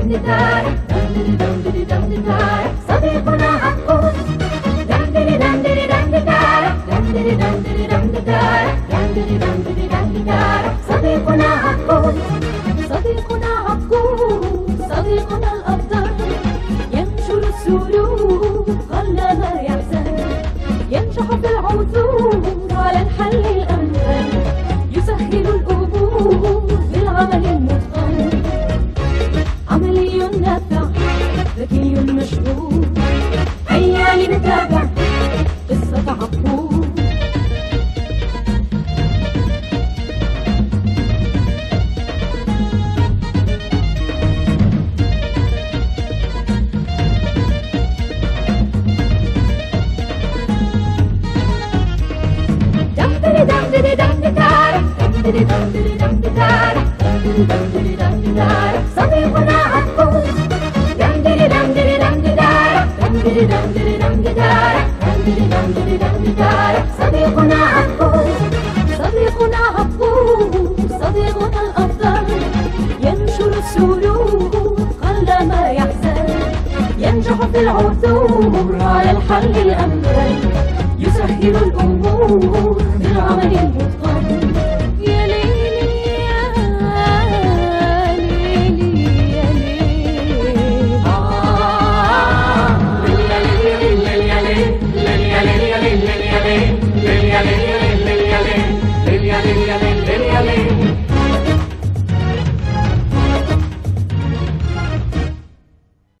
دندتارك دندري دندري دندتارك صديقنا عقود دندري دندري دندتارك دندري دندري دندتارك دندري دندري دندتارك صديقنا عقود صديقنا عقود صديقنا الأفضل ينشر السرور قلما يحزن ينجح في العثور على الحل الأمثل صديقنا ينجح في العثور على الحل الأمثل يسهل الأمور بالعمل المتقن